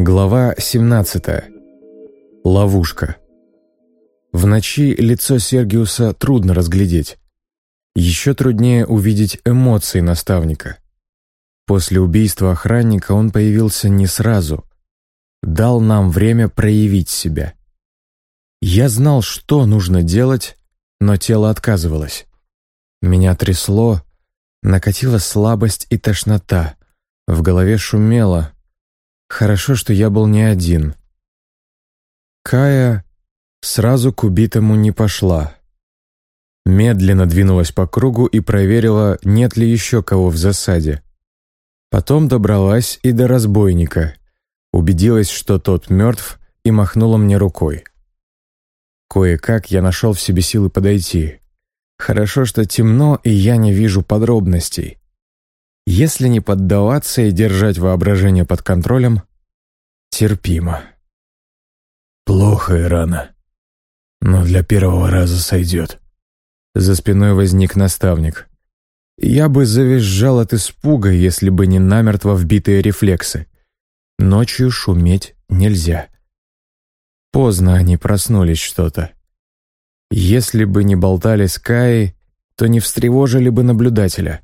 Глава 17. Ловушка. В ночи лицо Сергиуса трудно разглядеть. Еще труднее увидеть эмоции наставника. После убийства охранника он появился не сразу. Дал нам время проявить себя. Я знал, что нужно делать, но тело отказывалось. Меня трясло, накатила слабость и тошнота. В голове шумело. Хорошо, что я был не один. Кая сразу к убитому не пошла. Медленно двинулась по кругу и проверила, нет ли еще кого в засаде. Потом добралась и до разбойника. Убедилась, что тот мертв, и махнула мне рукой. Кое-как я нашел в себе силы подойти. Хорошо, что темно, и я не вижу подробностей. Если не поддаваться и держать воображение под контролем, терпимо. Плохо и рано, но для первого раза сойдет. За спиной возник наставник. Я бы завизжал от испуга, если бы не намертво вбитые рефлексы. Ночью шуметь нельзя. Поздно они проснулись что-то. Если бы не болтали с Каей, то не встревожили бы наблюдателя.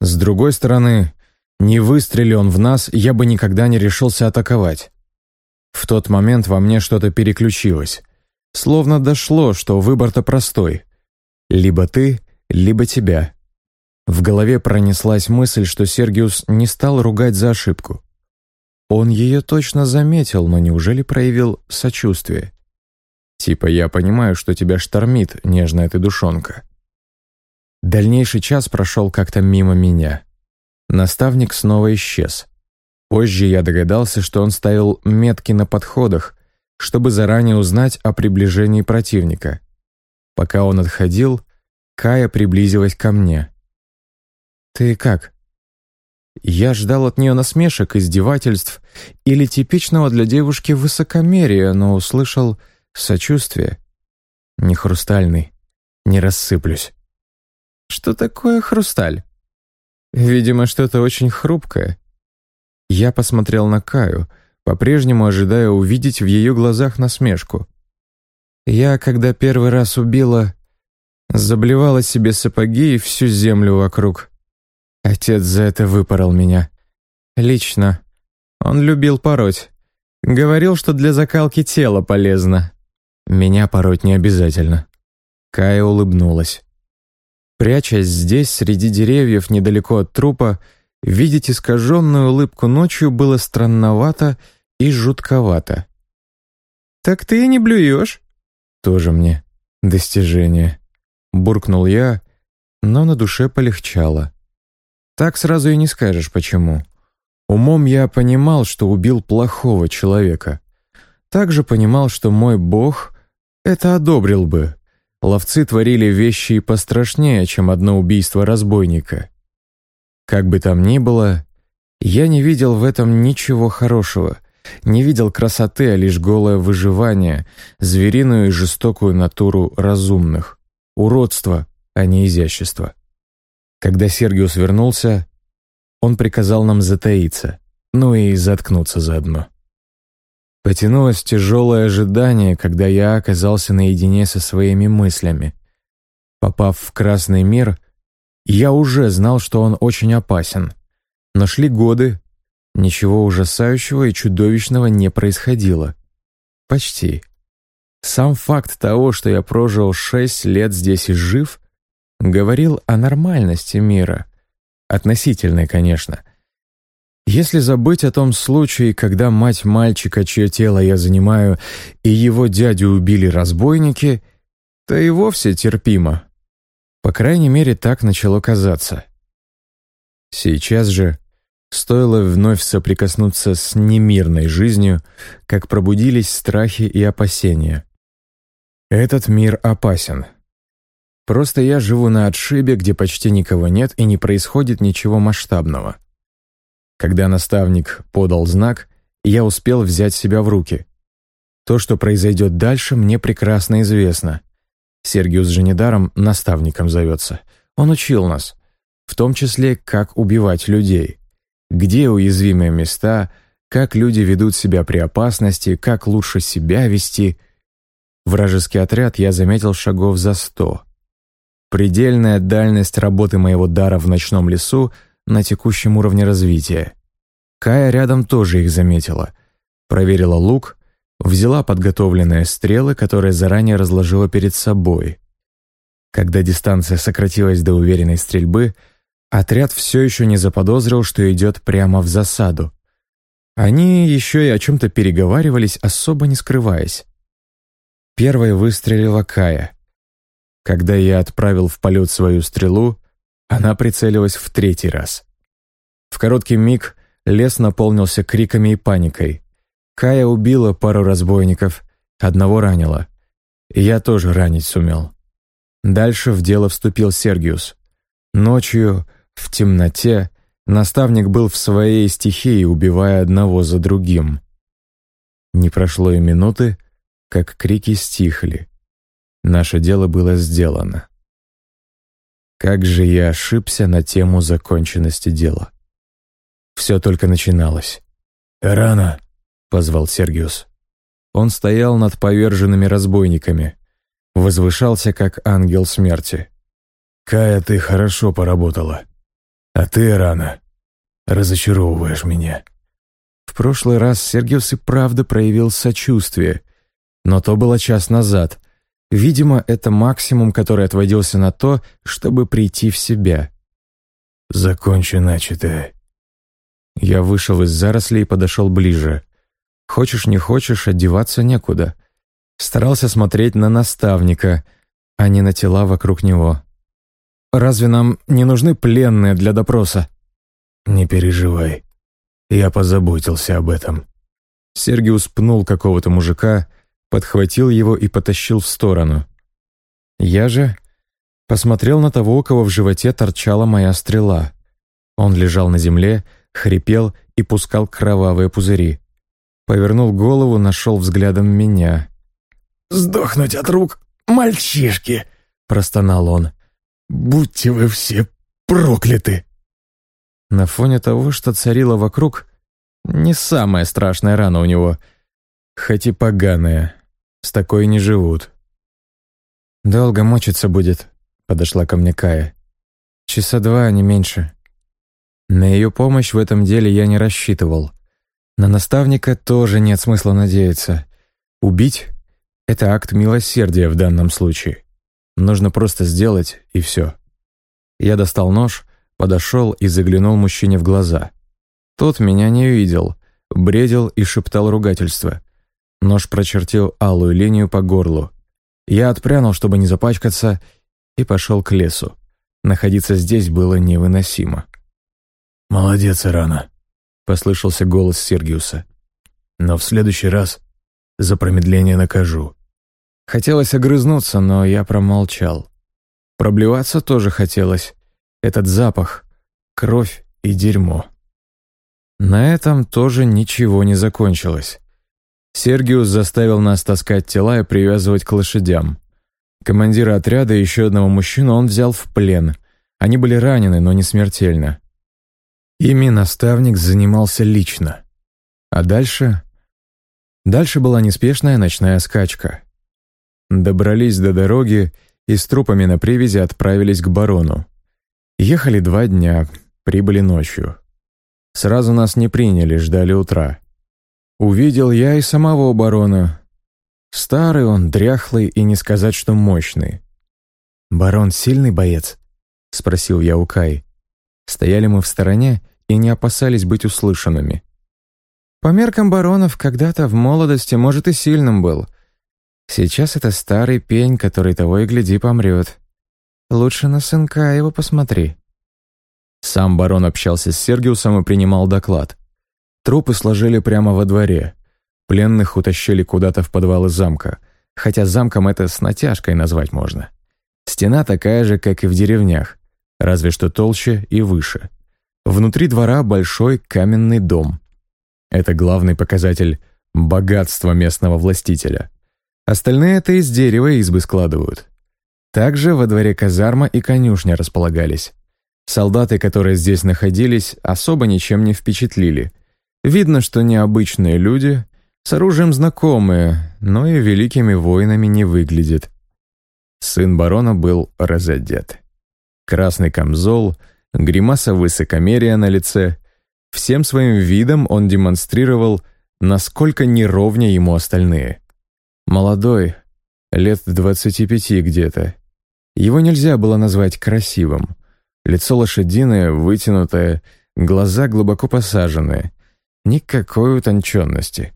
С другой стороны, не выстрели он в нас, я бы никогда не решился атаковать. В тот момент во мне что-то переключилось. Словно дошло, что выбор-то простой. Либо ты, либо тебя. В голове пронеслась мысль, что Сергиус не стал ругать за ошибку. Он ее точно заметил, но неужели проявил сочувствие? Типа «я понимаю, что тебя штормит, нежная ты душонка». Дальнейший час прошел как-то мимо меня. Наставник снова исчез. Позже я догадался, что он ставил метки на подходах, чтобы заранее узнать о приближении противника. Пока он отходил, Кая приблизилась ко мне. «Ты как?» Я ждал от нее насмешек, издевательств или типичного для девушки высокомерия, но услышал сочувствие. Не хрустальный, не рассыплюсь. Что такое хрусталь? Видимо, что-то очень хрупкое. Я посмотрел на Каю, по-прежнему ожидая увидеть в ее глазах насмешку. Я, когда первый раз убила, заблевала себе сапоги и всю землю вокруг. Отец за это выпорол меня. Лично. Он любил пороть. Говорил, что для закалки тела полезно. Меня пороть не обязательно. Кая улыбнулась. Прячась здесь, среди деревьев, недалеко от трупа, видеть искаженную улыбку ночью было странновато и жутковато. «Так ты и не блюешь?» «Тоже мне достижение», — буркнул я, но на душе полегчало. Так сразу и не скажешь, почему. Умом я понимал, что убил плохого человека. Также понимал, что мой бог это одобрил бы. Ловцы творили вещи и пострашнее, чем одно убийство разбойника. Как бы там ни было, я не видел в этом ничего хорошего, не видел красоты, а лишь голое выживание, звериную и жестокую натуру разумных, уродство, а не изящество. Когда Сергиус вернулся, он приказал нам затаиться, ну и заткнуться заодно. Потянулось тяжелое ожидание, когда я оказался наедине со своими мыслями. Попав в красный мир, я уже знал, что он очень опасен. Но шли годы, ничего ужасающего и чудовищного не происходило. Почти. Сам факт того, что я прожил шесть лет здесь и жив, говорил о нормальности мира. Относительной, конечно. Если забыть о том случае, когда мать мальчика, чье тело я занимаю, и его дядю убили разбойники, то и вовсе терпимо. По крайней мере, так начало казаться. Сейчас же, стоило вновь соприкоснуться с немирной жизнью, как пробудились страхи и опасения. Этот мир опасен. Просто я живу на отшибе, где почти никого нет и не происходит ничего масштабного. Когда наставник подал знак, я успел взять себя в руки. То, что произойдет дальше, мне прекрасно известно. Сергиус же недаром наставником зовется. Он учил нас, в том числе, как убивать людей, где уязвимые места, как люди ведут себя при опасности, как лучше себя вести. Вражеский отряд я заметил шагов за сто. Предельная дальность работы моего дара в ночном лесу на текущем уровне развития. Кая рядом тоже их заметила. Проверила лук, взяла подготовленные стрелы, которые заранее разложила перед собой. Когда дистанция сократилась до уверенной стрельбы, отряд все еще не заподозрил, что идет прямо в засаду. Они еще и о чем-то переговаривались, особо не скрываясь. Первой выстрелила Кая. Когда я отправил в полет свою стрелу, она прицелилась в третий раз. В короткий миг лес наполнился криками и паникой. Кая убила пару разбойников, одного ранила. я тоже ранить сумел. Дальше в дело вступил Сергиус. Ночью, в темноте, наставник был в своей стихии, убивая одного за другим. Не прошло и минуты, как крики стихли. Наше дело было сделано. Как же я ошибся на тему законченности дела. Все только начиналось. «Рано!» — позвал Сергиус. Он стоял над поверженными разбойниками возвышался как ангел смерти. «Кая, ты хорошо поработала. А ты рано. Разочаровываешь меня». В прошлый раз Сергиус и правда проявил сочувствие, но то было час назад. Видимо, это максимум, который отводился на то, чтобы прийти в себя. «Закончи начатое». Я вышел из зарослей и подошел ближе. Хочешь не хочешь, одеваться некуда. Старался смотреть на наставника, а не на тела вокруг него. «Разве нам не нужны пленные для допроса?» «Не переживай. Я позаботился об этом». Сергиус пнул какого-то мужика, подхватил его и потащил в сторону. Я же посмотрел на того, у кого в животе торчала моя стрела. Он лежал на земле, хрипел и пускал кровавые пузыри. Повернул голову, нашел взглядом меня. «Сдохнуть от рук мальчишки!» — простонал он. «Будьте вы все прокляты!» На фоне того, что царило вокруг, не самая страшная рана у него, хоть и поганая. С такой не живут. «Долго мочиться будет», — подошла ко мне Кая. «Часа два, не меньше». На ее помощь в этом деле я не рассчитывал. На наставника тоже нет смысла надеяться. Убить это акт милосердия в данном случае. Нужно просто сделать, и все. Я достал нож, подошел и заглянул мужчине в глаза. Тот меня не видел, бредил и шептал ругательство. Нож прочертил алую линию по горлу. Я отпрянул, чтобы не запачкаться, и пошел к лесу. Находиться здесь было невыносимо. «Молодец, Ирана», — послышался голос Сергиуса. «Но в следующий раз за промедление накажу. Хотелось огрызнуться, но я промолчал. Проблеваться тоже хотелось. Этот запах, кровь и дерьмо. На этом тоже ничего не закончилось. Сергиус заставил нас таскать тела и привязывать к лошадям. Командира отряда и еще одного мужчину он взял в плен. Они были ранены, но не смертельно. Ими наставник занимался лично. А дальше... Дальше была неспешная ночная скачка. Добрались до дороги и с трупами на привязи отправились к барону. Ехали два дня, прибыли ночью. Сразу нас не приняли, ждали утра. Увидел я и самого барона. Старый он, дряхлый и не сказать, что мощный. «Барон сильный боец?» — спросил я у Кай. Стояли мы в стороне и не опасались быть услышанными. По меркам баронов, когда-то в молодости, может, и сильным был — Сейчас это старый пень, который того и гляди помрет. Лучше на сынка его посмотри». Сам барон общался с Сергиусом и принимал доклад. Трупы сложили прямо во дворе. Пленных утащили куда-то в подвалы замка, хотя замком это с натяжкой назвать можно. Стена такая же, как и в деревнях, разве что толще и выше. Внутри двора большой каменный дом. Это главный показатель богатства местного властителя. Остальные это из дерева избы складывают. Также во дворе казарма и конюшня располагались. Солдаты, которые здесь находились, особо ничем не впечатлили. Видно, что необычные люди, с оружием знакомые, но и великими воинами не выглядят. Сын барона был разодет. Красный камзол, гримаса высокомерия на лице. Всем своим видом он демонстрировал, насколько неровня ему остальные. Молодой, лет двадцати пяти где-то. Его нельзя было назвать красивым. Лицо лошадиное, вытянутое, глаза глубоко посаженные. Никакой утонченности.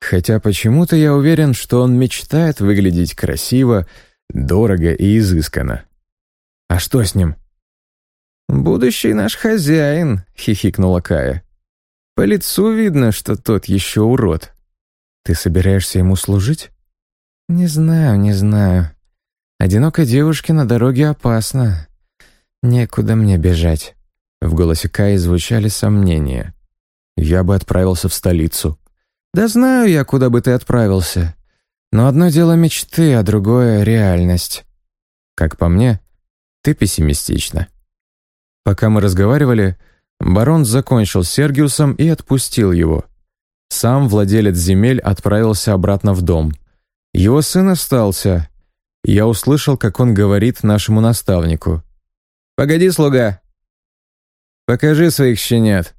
Хотя почему-то я уверен, что он мечтает выглядеть красиво, дорого и изысканно. «А что с ним?» «Будущий наш хозяин», — хихикнула Кая. «По лицу видно, что тот еще урод». «Ты собираешься ему служить?» «Не знаю, не знаю. Одинокой девушке на дороге опасно. Некуда мне бежать». В голосе Каи звучали сомнения. «Я бы отправился в столицу». «Да знаю я, куда бы ты отправился. Но одно дело мечты, а другое — реальность. Как по мне, ты пессимистична». Пока мы разговаривали, барон закончил с Сергиусом и отпустил его. Сам владелец земель отправился обратно в дом. Его сын остался. Я услышал, как он говорит нашему наставнику. «Погоди, слуга! Покажи своих щенят.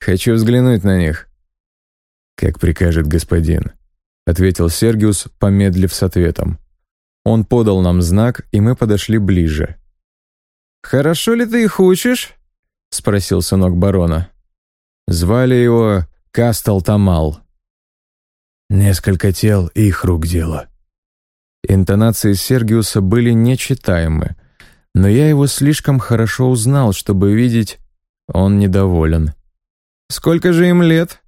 Хочу взглянуть на них». «Как прикажет господин», — ответил Сергиус, помедлив с ответом. Он подал нам знак, и мы подошли ближе. «Хорошо ли ты их учишь?» — спросил сынок барона. Звали его Кастел Тамал. «Несколько тел и их рук дело». Интонации Сергиуса были нечитаемы, но я его слишком хорошо узнал, чтобы видеть, он недоволен. «Сколько же им лет?»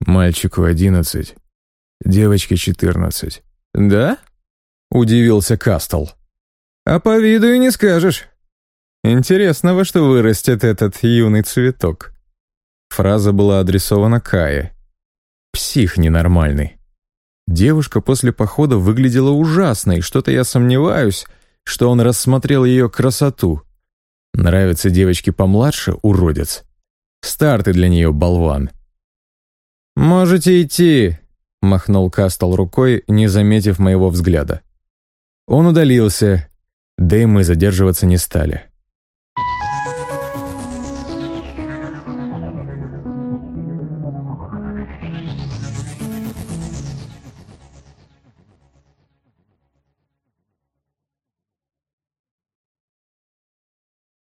«Мальчику одиннадцать, девочке четырнадцать». «Да?» — удивился Кастл. «А по виду и не скажешь. Интересно, во что вырастет этот юный цветок?» Фраза была адресована Кае. «Псих ненормальный». Девушка после похода выглядела ужасно, и что-то я сомневаюсь, что он рассмотрел ее красоту. Нравится девочке помладше — уродец. Старты для нее болван. «Можете идти», — махнул Кастл рукой, не заметив моего взгляда. Он удалился, да и мы задерживаться не стали.